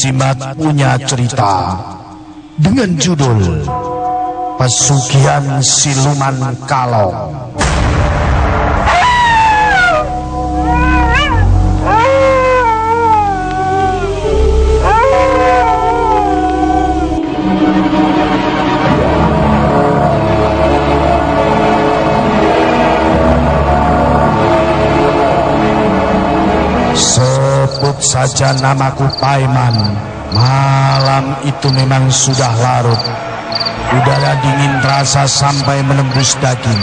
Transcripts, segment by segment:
Jimat punya cerita dengan judul Pesugihan Siluman Kalong. Saja namaku Paiman. Malam itu memang sudah larut. Udara dingin terasa sampai menembus daging.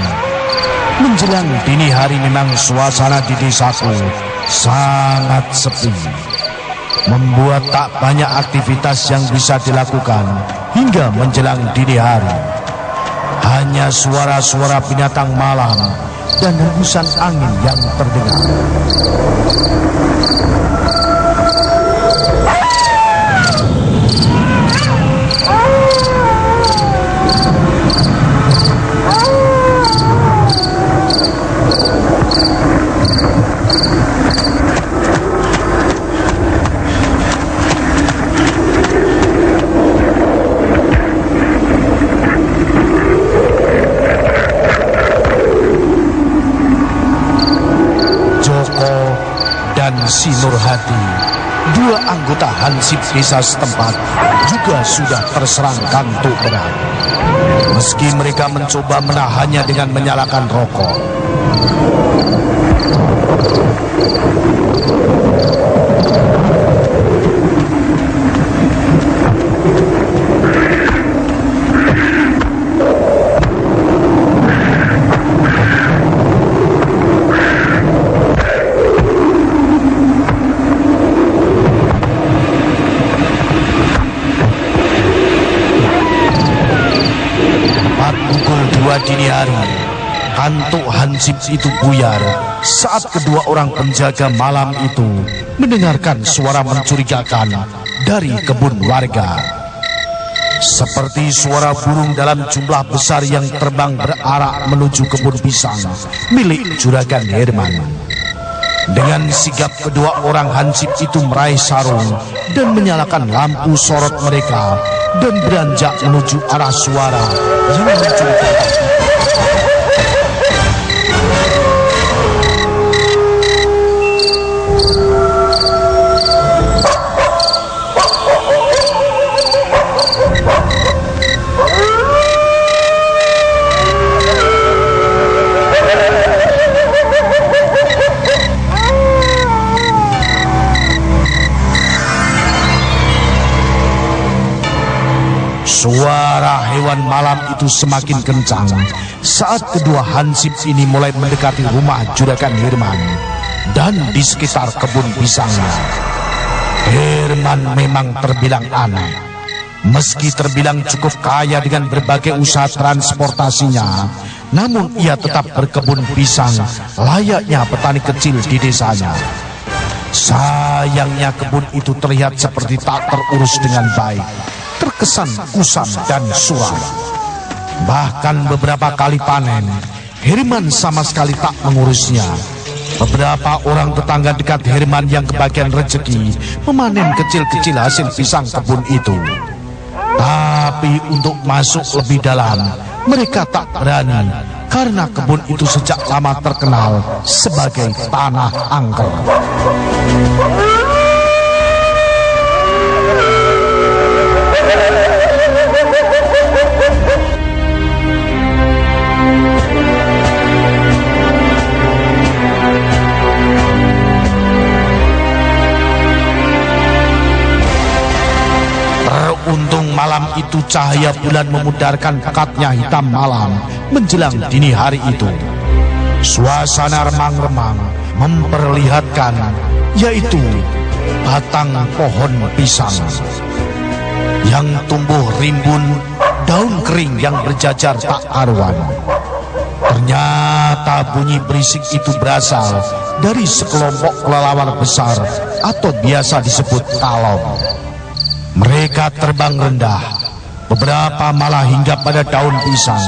Menjelang dini hari memang suasana di desaku sangat sepi. Membuat tak banyak aktivitas yang bisa dilakukan hingga menjelang dini hari. Hanya suara-suara binatang malam dan hembusan angin yang terdengar. Si Nurhati, dua anggota Hansip desa setempat juga sudah terserang kantuk berat. Meski mereka mencoba menahannya dengan menyalakan rokok. Dini hari, hantu Hansip itu buyar saat kedua orang penjaga malam itu mendengarkan suara mencurigakan dari kebun warga. Seperti suara burung dalam jumlah besar yang terbang berarak menuju kebun pisang milik Juragan Herman. Dengan sigap kedua orang Hansip itu meraih sarung dan menyalakan lampu sorot mereka dan beranjak menuju arah suara yang mencurigakan. Suara hewan malam itu semakin kencang saat kedua hansip ini mulai mendekati rumah Juragan Herman dan di sekitar kebun pisangnya. Herman memang terbilang aneh. Meski terbilang cukup kaya dengan berbagai usaha transportasinya, namun ia tetap berkebun pisang layaknya petani kecil di desanya. Sayangnya kebun itu terlihat seperti tak terurus dengan baik terkesan kusam dan suram. Bahkan beberapa kali panen, Herman sama sekali tak mengurusnya. Beberapa orang tetangga dekat Herman yang kebagian rezeki memanen kecil-kecil hasil pisang kebun itu. Tapi untuk masuk lebih dalam, mereka tak berani karena kebun itu sejak lama terkenal sebagai tanah angker. Itu cahaya bulan memudarkan pekatnya hitam malam menjelang dini hari itu. Suasana remang-remang memperlihatkan yaitu batang pohon pisang yang tumbuh rimbun, daun kering yang berjajar tak karuan. Ternyata bunyi berisik itu berasal dari sekelompok kelelawar besar atau biasa disebut kalong. Mereka terbang rendah, beberapa malah hingga pada daun pisang.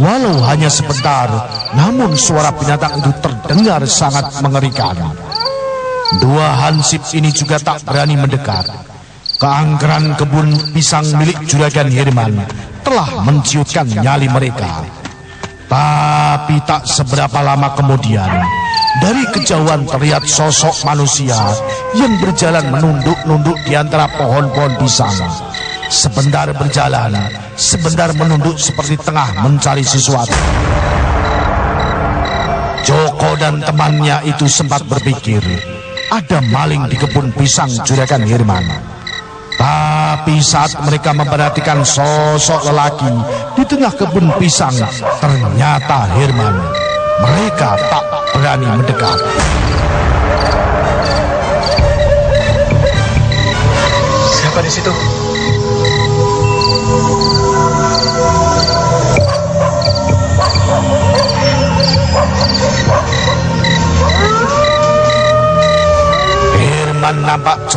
Walau hanya sebentar, namun suara binatang itu terdengar sangat mengerikan. Dua hansip ini juga tak berani mendekat. Keangkeran kebun pisang milik Juragan Herman telah menciutkan nyali mereka. Tapi tak seberapa lama kemudian, dari kejauhan terlihat sosok manusia yang berjalan menunduk-nunduk di antara pohon-pohon pisang. Sebentar berjalan, sebentar menunduk seperti tengah mencari sesuatu. Joko dan temannya itu sempat berpikir, ada maling di kebun pisang Juragan Hirman. Tapi saat mereka memperhatikan sosok lelaki di tengah kebun pisang, ternyata Herman. Mereka tak berani mendekat. Siapa di situ?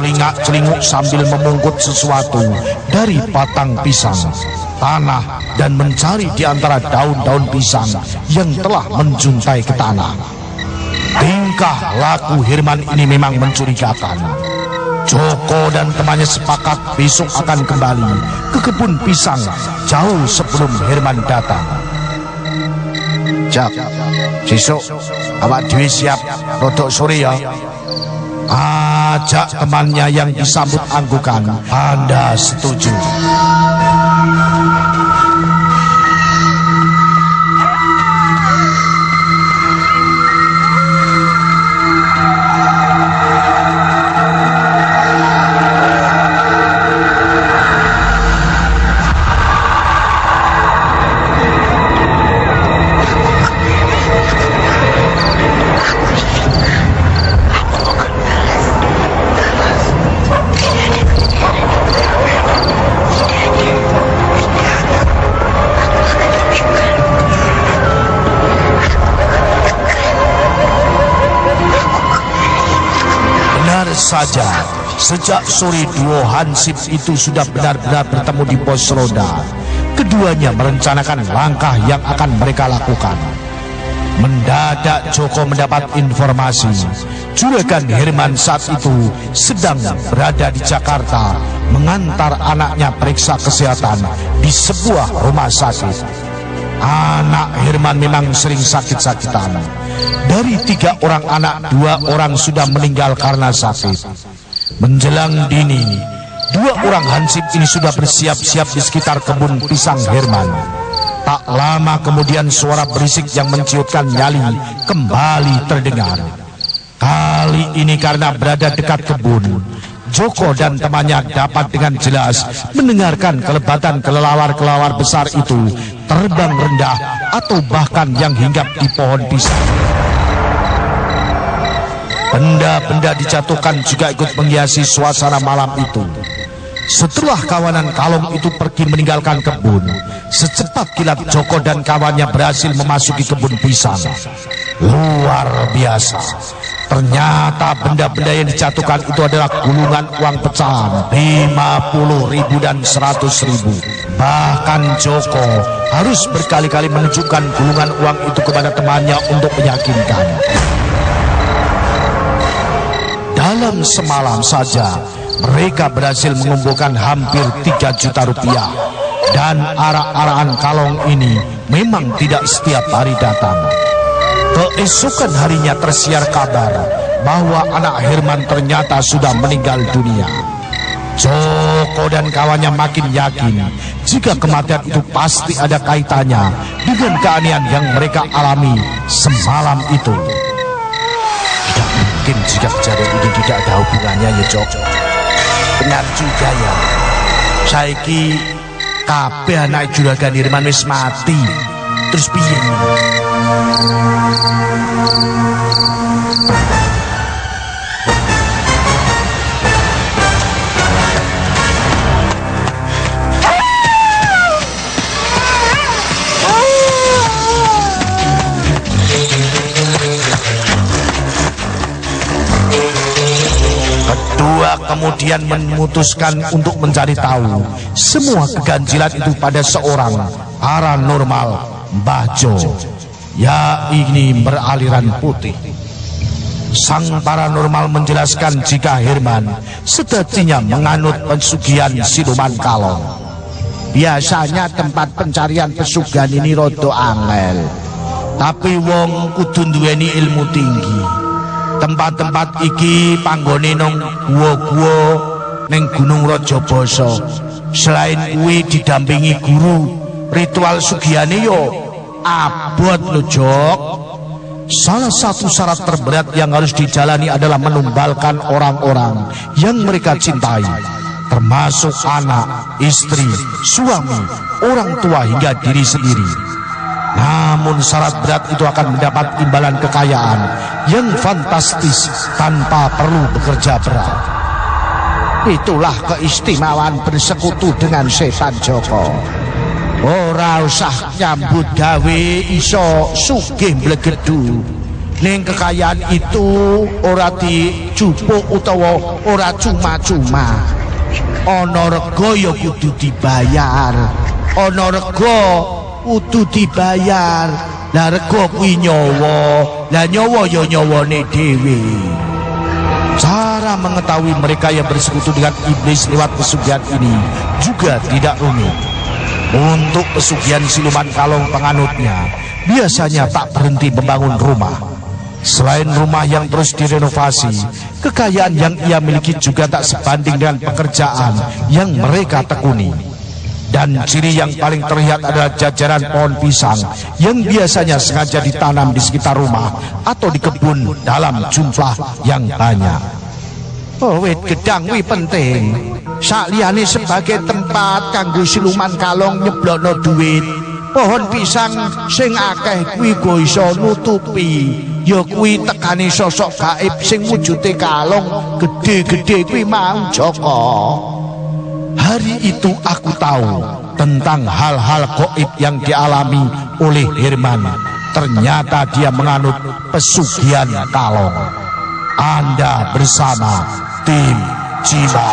Celingak-celinguk sambil memungkut sesuatu dari batang pisang, tanah, dan mencari di antara daun-daun pisang yang telah menjuntai ke tanah. Tingkah laku Herman ini memang mencurigakan. Joko dan temannya sepakat besok akan kembali ke kebun pisang jauh sebelum Herman datang. Jak, besok awak dewi siap rodok sore ya. Ajak temannya yang disambut anggukan. Anda setuju? Saja, sejak sore duo Hansip itu sudah benar-benar bertemu di pos roda. Keduanya merencanakan langkah yang akan mereka lakukan. Mendadak Joko mendapat informasi Juragan Herman saat itu sedang berada di Jakarta mengantar anaknya periksa kesehatan di sebuah rumah sakit. Anak Herman memang sering sakit-sakitan. Dari tiga orang anak, dua orang sudah meninggal karena sakit. Menjelang dini, dua orang hansip ini sudah bersiap-siap di sekitar kebun pisang Herman. Tak lama kemudian suara berisik yang menciutkan nyali kembali terdengar. Kali ini karena berada dekat kebun, Joko dan temannya dapat dengan jelas mendengarkan kelebatan kelelawar-kelelawar besar itu terbang rendah atau bahkan yang hinggap di pohon pisang. Benda-benda dijatuhkan juga ikut menghiasi suasana malam itu. Setelah kawanan kalong itu pergi meninggalkan kebun, secepat kilat Joko dan kawannya berhasil memasuki kebun pisang. Luar biasa. Ternyata benda-benda yang dijatuhkan itu adalah gulungan uang pecahan 50 ribu dan 100 ribu. Bahkan Joko harus berkali-kali menunjukkan gulungan uang itu kepada temannya untuk meyakinkan. Dalam semalam saja, mereka berhasil mengumpulkan hampir 3 juta rupiah. Dan arak-arakan kalong ini memang tidak setiap hari datang. Keesokan harinya tersiar kabar bahwa anak Herman ternyata sudah meninggal dunia. Joko dan kawannya makin yakin jika kematian itu pasti ada kaitannya dengan keanehan yang mereka alami semalam itu. Tidak mungkin jika kejadian ini tidak ada hubungannya ya Jok. Benar juga ya. Saiki kabeh anak juragan Irman wis mati. Terus piye? Kemudian memutuskan untuk mencari tahu semua keganjilan itu pada seorang paranormal Mbah Jo. Ya ini beraliran putih. Sang paranormal menjelaskan jika Herman sejatinya menganut pesugihan siluman kalong. Biasanya tempat pencarian pesugihan ini rodo angel. Tapi wong kudu duweni ilmu tinggi. Tempat-tempat iki panggone nang guwa-guwa ning Gunung Rajabasa. Selain kuwi didampingi guru, ritual sugihane yo abot lho. Salah satu syarat terberat yang harus dijalani adalah menumbalkan orang-orang yang mereka cintai, termasuk anak, istri, suami, orang tua hingga diri sendiri. Namun syarat berat itu akan mendapat imbalan kekayaan yang fantastis tanpa perlu bekerja berat. Itulah keistimewaan bersekutu dengan setan Joko. Ora usah nyambut gawe iso sugih blegedu. Ning kekayaan itu ora dicupuk utawa ora cuma-cuma. Ana rega ya kudu dibayar. Ana rega kudu dibayar. Lah rega kuwi nyawa. Lah nyawa ya nyawane dhewe. Cara mengetahui mereka yang bersekutu dengan iblis lewat pesugihan ini juga tidak rumit. Untuk pesugihan siluman kalong penganutnya, biasanya tak berhenti membangun rumah. Selain rumah yang terus direnovasi, kekayaan yang ia miliki juga tak sebanding dengan pekerjaan yang mereka tekuni. Dan ciri yang paling terlihat adalah jajaran pohon pisang yang biasanya sengaja ditanam di sekitar rumah atau di kebun dalam jumlah yang banyak. Oh, wit gedang wi penting. Sakliyane sebagai tempat kanggo siluman kalong nyeblokno duit. Pohon pisang sing akeh kuwi go iso nutupi. Ya kuwi tekane sosok gaib sing wujude kalong gede-gede kuwi mau Joko. Hari itu aku tahu tentang hal-hal goib yang dialami oleh Herman. Ternyata dia menganut pesugihan kalong. Anda bersama tim Ciba.